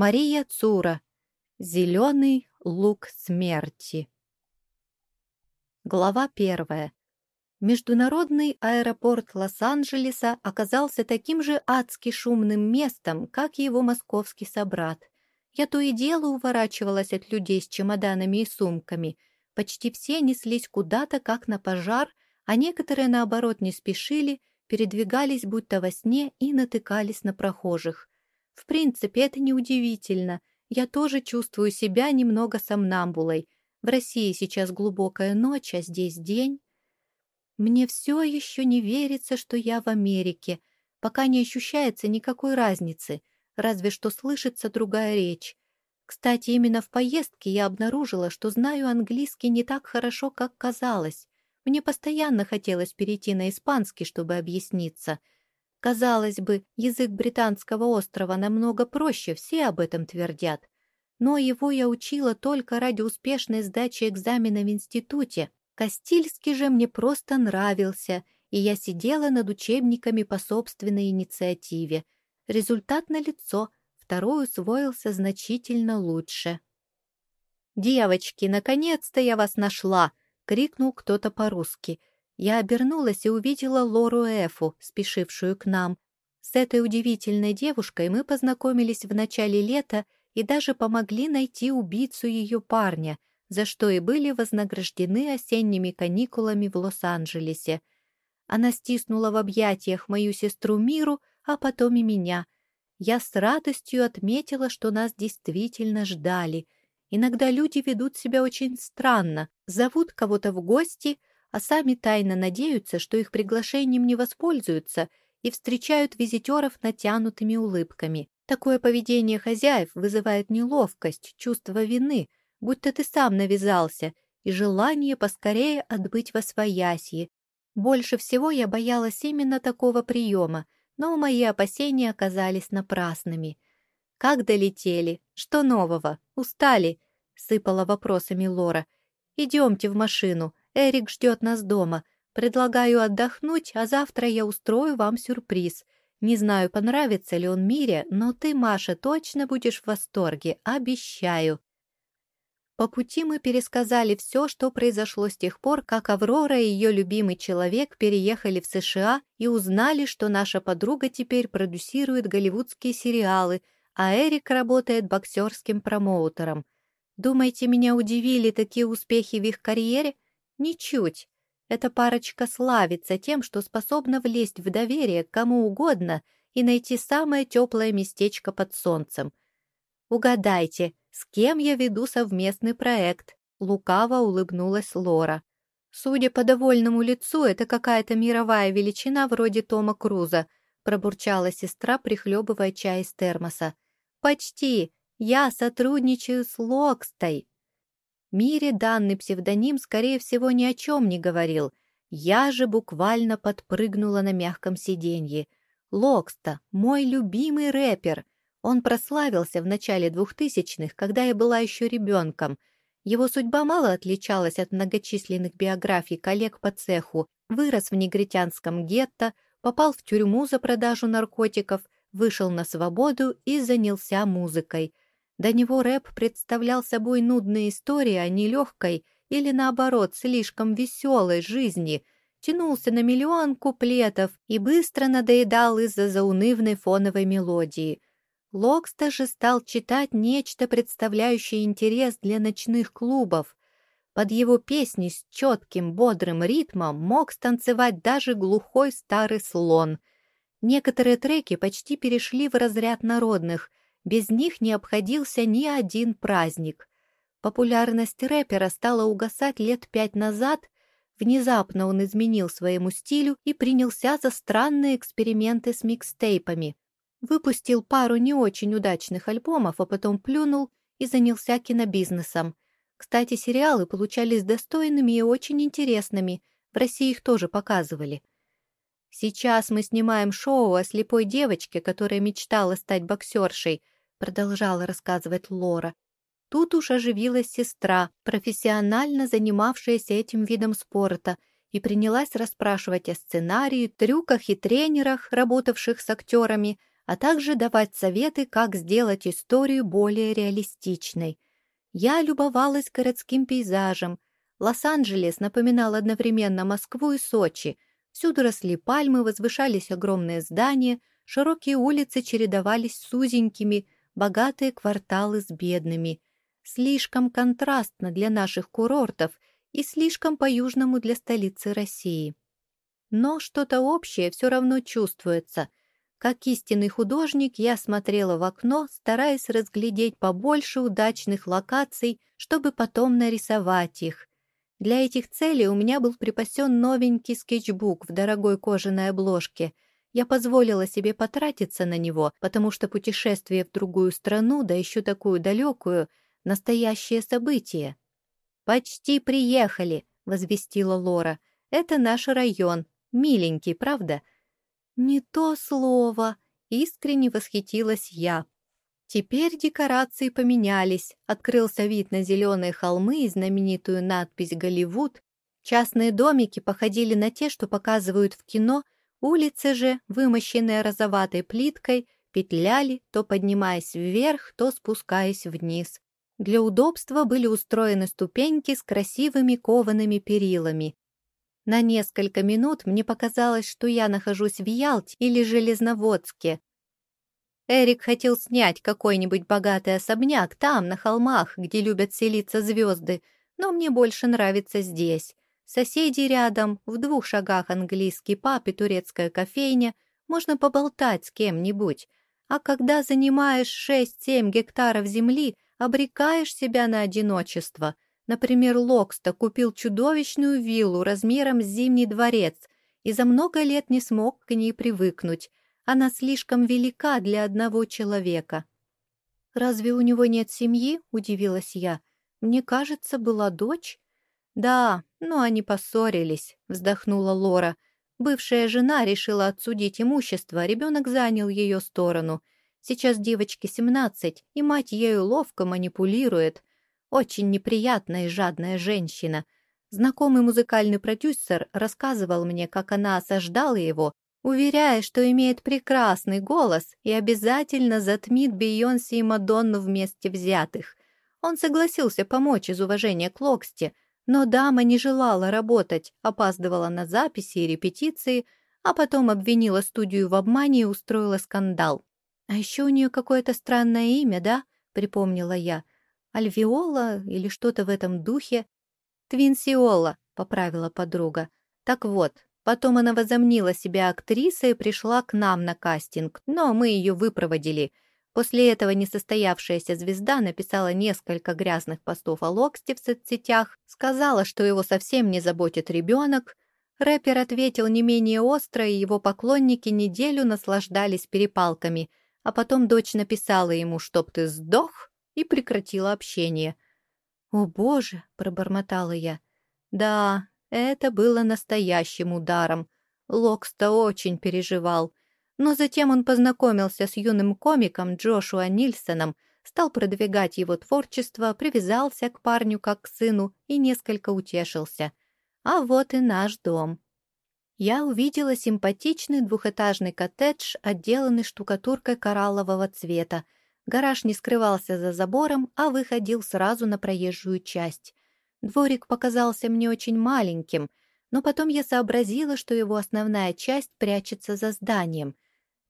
Мария Цура. Зеленый лук смерти. Глава первая. Международный аэропорт Лос-Анджелеса оказался таким же адски шумным местом, как его московский собрат. Я то и дело уворачивалась от людей с чемоданами и сумками. Почти все неслись куда-то, как на пожар, а некоторые, наоборот, не спешили, передвигались будто во сне и натыкались на прохожих. В принципе, это неудивительно. Я тоже чувствую себя немного сомнамбулой. В России сейчас глубокая ночь, а здесь день. Мне все еще не верится, что я в Америке, пока не ощущается никакой разницы, разве что слышится другая речь. Кстати, именно в поездке я обнаружила, что знаю английский не так хорошо, как казалось. Мне постоянно хотелось перейти на испанский, чтобы объясниться. Казалось бы, язык британского острова намного проще, все об этом твердят. Но его я учила только ради успешной сдачи экзамена в институте, Костильский же мне просто нравился, и я сидела над учебниками по собственной инициативе. Результат налицо, второй усвоился значительно лучше. «Девочки, наконец-то я вас нашла!» — крикнул кто-то по-русски. Я обернулась и увидела Лору Эфу, спешившую к нам. С этой удивительной девушкой мы познакомились в начале лета и даже помогли найти убийцу ее парня — за что и были вознаграждены осенними каникулами в Лос-Анджелесе. Она стиснула в объятиях мою сестру Миру, а потом и меня. Я с радостью отметила, что нас действительно ждали. Иногда люди ведут себя очень странно, зовут кого-то в гости, а сами тайно надеются, что их приглашением не воспользуются и встречают визитеров натянутыми улыбками. Такое поведение хозяев вызывает неловкость, чувство вины, будто ты сам навязался, и желание поскорее отбыть во своясье. Больше всего я боялась именно такого приема, но мои опасения оказались напрасными. «Как долетели? Что нового? Устали?» — сыпала вопросами Лора. «Идемте в машину, Эрик ждет нас дома. Предлагаю отдохнуть, а завтра я устрою вам сюрприз. Не знаю, понравится ли он Мире, но ты, Маша, точно будешь в восторге, обещаю». По пути мы пересказали все, что произошло с тех пор, как Аврора и ее любимый человек переехали в США и узнали, что наша подруга теперь продюсирует голливудские сериалы, а Эрик работает боксерским промоутером. Думаете, меня удивили такие успехи в их карьере? Ничуть. Эта парочка славится тем, что способна влезть в доверие к кому угодно и найти самое теплое местечко под солнцем. Угадайте, с кем я веду совместный проект?» Лукаво улыбнулась Лора. «Судя по довольному лицу, это какая-то мировая величина вроде Тома Круза», пробурчала сестра, прихлебывая чай из термоса. «Почти. Я сотрудничаю с Локстой». Мире данный псевдоним, скорее всего, ни о чем не говорил. Я же буквально подпрыгнула на мягком сиденье. Локста, мой любимый рэпер — он прославился в начале двухтысячных, когда я была еще ребенком. Его судьба мало отличалась от многочисленных биографий коллег по цеху. Вырос в негритянском гетто, попал в тюрьму за продажу наркотиков, вышел на свободу и занялся музыкой. До него рэп представлял собой нудные истории о нелегкой или, наоборот, слишком веселой жизни, тянулся на миллион куплетов и быстро надоедал из-за заунывной фоновой мелодии – Локста же стал читать нечто, представляющее интерес для ночных клубов. Под его песни с четким, бодрым ритмом мог станцевать даже глухой старый слон. Некоторые треки почти перешли в разряд народных, без них не обходился ни один праздник. Популярность рэпера стала угасать лет пять назад, внезапно он изменил своему стилю и принялся за странные эксперименты с микстейпами — Выпустил пару не очень удачных альбомов, а потом плюнул и занялся кинобизнесом. Кстати, сериалы получались достойными и очень интересными. В России их тоже показывали. «Сейчас мы снимаем шоу о слепой девочке, которая мечтала стать боксершей», продолжала рассказывать Лора. Тут уж оживилась сестра, профессионально занимавшаяся этим видом спорта, и принялась расспрашивать о сценарии, трюках и тренерах, работавших с актерами, а также давать советы, как сделать историю более реалистичной. Я любовалась городским пейзажем. Лос-Анджелес напоминал одновременно Москву и Сочи. Всюду росли пальмы, возвышались огромные здания, широкие улицы чередовались с узенькими, богатые кварталы с бедными. Слишком контрастно для наших курортов и слишком по-южному для столицы России. Но что-то общее все равно чувствуется. Как истинный художник я смотрела в окно, стараясь разглядеть побольше удачных локаций, чтобы потом нарисовать их. Для этих целей у меня был припасен новенький скетчбук в дорогой кожаной обложке. Я позволила себе потратиться на него, потому что путешествие в другую страну, да еще такую далекую, настоящее событие. «Почти приехали», — возвестила Лора. «Это наш район. Миленький, правда?» «Не то слово!» — искренне восхитилась я. Теперь декорации поменялись. Открылся вид на зеленые холмы и знаменитую надпись «Голливуд». Частные домики походили на те, что показывают в кино, улицы же, вымощенные розоватой плиткой, петляли, то поднимаясь вверх, то спускаясь вниз. Для удобства были устроены ступеньки с красивыми коваными перилами. На несколько минут мне показалось, что я нахожусь в Ялте или Железноводске. Эрик хотел снять какой-нибудь богатый особняк там, на холмах, где любят селиться звезды, но мне больше нравится здесь. Соседи рядом, в двух шагах английский паб и турецкая кофейня, можно поболтать с кем-нибудь. А когда занимаешь 6-7 гектаров земли, обрекаешь себя на одиночество — Например, Локста купил чудовищную виллу размером с Зимний дворец и за много лет не смог к ней привыкнуть. Она слишком велика для одного человека. «Разве у него нет семьи?» — удивилась я. «Мне кажется, была дочь». «Да, но они поссорились», — вздохнула Лора. Бывшая жена решила отсудить имущество, ребенок занял ее сторону. Сейчас девочке семнадцать, и мать ею ловко манипулирует. Очень неприятная и жадная женщина. Знакомый музыкальный продюсер рассказывал мне, как она осаждала его, уверяя, что имеет прекрасный голос и обязательно затмит Бейонсе и Мадонну вместе взятых. Он согласился помочь из уважения к Локсте, но дама не желала работать, опаздывала на записи и репетиции, а потом обвинила студию в обмане и устроила скандал. «А еще у нее какое-то странное имя, да?» — припомнила я. Альвиола или что-то в этом духе. Твинсиола, поправила подруга. Так вот, потом она возомнила себя актрисой и пришла к нам на кастинг, но мы ее выпроводили. После этого несостоявшаяся звезда написала несколько грязных постов о Локсте в соцсетях, сказала, что его совсем не заботит ребенок. Рэпер ответил не менее остро, и его поклонники неделю наслаждались перепалками, а потом дочь написала ему «Чтоб ты сдох!» и прекратила общение. «О, Боже!» — пробормотала я. «Да, это было настоящим ударом. Локста очень переживал. Но затем он познакомился с юным комиком Джошуа Нильсоном, стал продвигать его творчество, привязался к парню как к сыну и несколько утешился. А вот и наш дом. Я увидела симпатичный двухэтажный коттедж, отделанный штукатуркой кораллового цвета, Гараж не скрывался за забором, а выходил сразу на проезжую часть. Дворик показался мне очень маленьким, но потом я сообразила, что его основная часть прячется за зданием.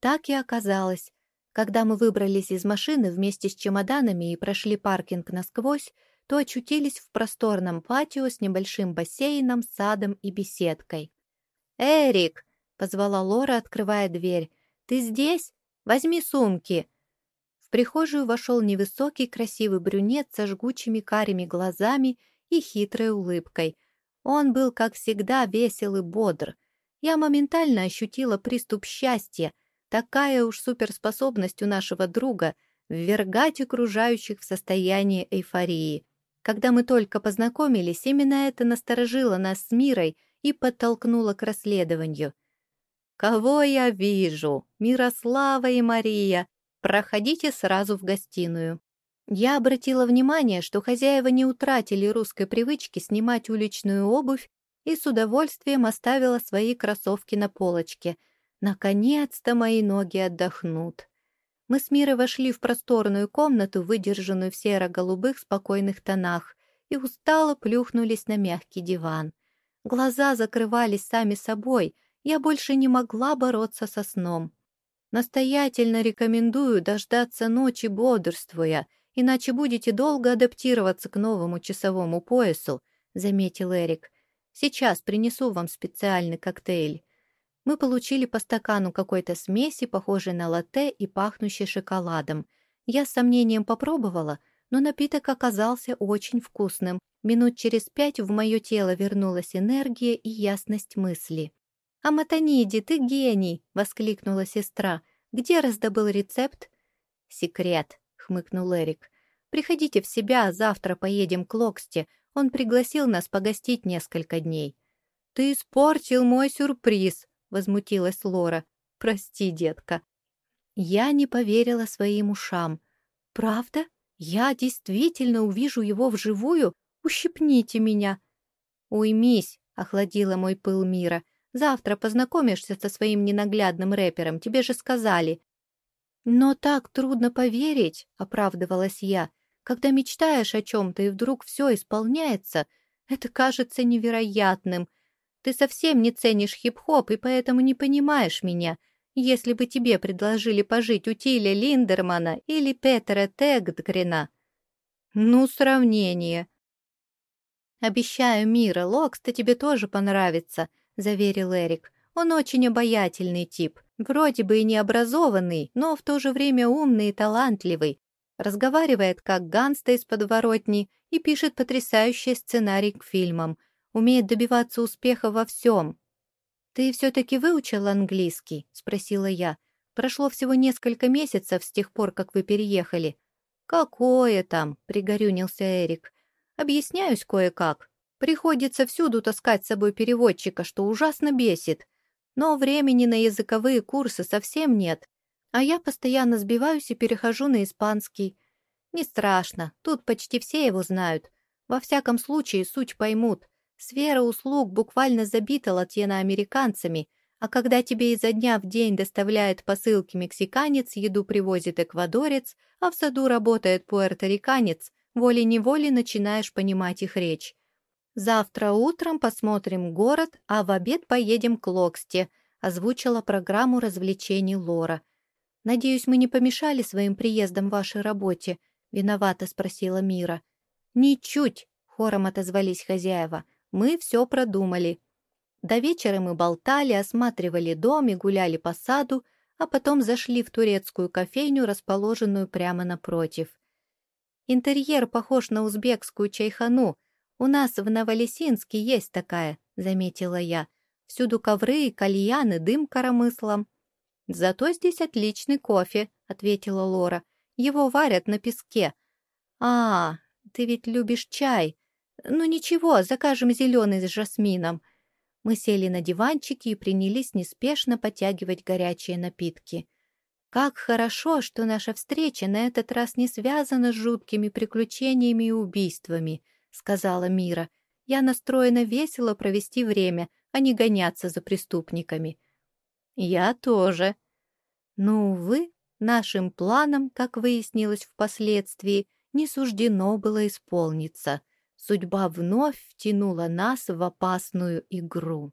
Так и оказалось. Когда мы выбрались из машины вместе с чемоданами и прошли паркинг насквозь, то очутились в просторном патио с небольшим бассейном, садом и беседкой. «Эрик!» — позвала Лора, открывая дверь. «Ты здесь? Возьми сумки!» В прихожую вошел невысокий красивый брюнет со жгучими карими глазами и хитрой улыбкой. Он был, как всегда, весел и бодр. Я моментально ощутила приступ счастья. Такая уж суперспособность у нашего друга — ввергать окружающих в состояние эйфории. Когда мы только познакомились, именно это насторожило нас с Мирой и подтолкнуло к расследованию. «Кого я вижу? Мирослава и Мария!» Проходите сразу в гостиную. Я обратила внимание, что хозяева не утратили русской привычки снимать уличную обувь и с удовольствием оставила свои кроссовки на полочке. Наконец-то мои ноги отдохнут. Мы с Мирой вошли в просторную комнату, выдержанную в серо-голубых спокойных тонах, и устало плюхнулись на мягкий диван. Глаза закрывались сами собой, я больше не могла бороться со сном. Настоятельно рекомендую дождаться ночи бодрствуя, иначе будете долго адаптироваться к новому часовому поясу, заметил Эрик. Сейчас принесу вам специальный коктейль. Мы получили по стакану какой-то смеси, похожей на латте и пахнущей шоколадом. Я с сомнением попробовала, но напиток оказался очень вкусным. Минут через пять в мое тело вернулась энергия и ясность мысли. «А Матаниди, ты гений!» — воскликнула сестра. «Где раздобыл рецепт?» «Секрет», — хмыкнул Эрик. «Приходите в себя, завтра поедем к Локсте. Он пригласил нас погостить несколько дней». «Ты испортил мой сюрприз», — возмутилась Лора. «Прости, детка». Я не поверила своим ушам. «Правда? Я действительно увижу его вживую? Ущипните меня!» «Уймись!» — охладила мой пыл мира. «Завтра познакомишься со своим ненаглядным рэпером, тебе же сказали». «Но так трудно поверить», — оправдывалась я. «Когда мечтаешь о чем-то и вдруг все исполняется, это кажется невероятным. Ты совсем не ценишь хип-хоп и поэтому не понимаешь меня. Если бы тебе предложили пожить у Тиля Линдермана или Петера Тегдгрена. Ну, сравнение. Обещаю, Мира, Локста тебе тоже понравится, заверил Эрик. Он очень обаятельный тип. Вроде бы и необразованный, но в то же время умный и талантливый. Разговаривает как ганста из подворотни и пишет потрясающий сценарий к фильмам – умеет добиваться успеха во всем. «Ты все-таки выучил английский?» — спросила я. «Прошло всего несколько месяцев с тех пор, как вы переехали». «Какое там?» — пригорюнился Эрик. «Объясняюсь кое-как. Приходится всюду таскать с собой переводчика, что ужасно бесит. Но времени на языковые курсы совсем нет. А я постоянно сбиваюсь и перехожу на испанский. Не страшно, тут почти все его знают. Во всяком случае, суть поймут. Сфера услуг буквально забита латиноамериканцами, а когда тебе изо дня в день доставляет посылки мексиканец, еду привозит эквадорец, а в саду работает пуэрториканец, волей-неволей начинаешь понимать их речь. «Завтра утром посмотрим город, а в обед поедем к Локсте», озвучила программу развлечений Лора. «Надеюсь, мы не помешали своим приездом вашей работе?» — виновато спросила Мира. «Ничуть!» — хором отозвались хозяева. Мы все продумали. До вечера мы болтали, осматривали дом и гуляли по саду, а потом зашли в турецкую кофейню, расположенную прямо напротив. Интерьер похож на узбекскую чайхану. У нас в Новолесинске есть такая, заметила я. Всюду ковры, кальяны, дым коромыслом. Зато здесь отличный кофе, ответила Лора. Его варят на песке. А, ты ведь любишь чай, «Ну ничего, закажем зеленый с жасмином». Мы сели на диванчики и принялись неспешно потягивать горячие напитки. «Как хорошо, что наша встреча на этот раз не связана с жуткими приключениями и убийствами», — сказала Мира. «Я настроена весело провести время, а не гоняться за преступниками». «Я тоже». Но, увы, нашим планам, как выяснилось впоследствии, не суждено было исполниться — Судьба вновь втянула нас в опасную игру.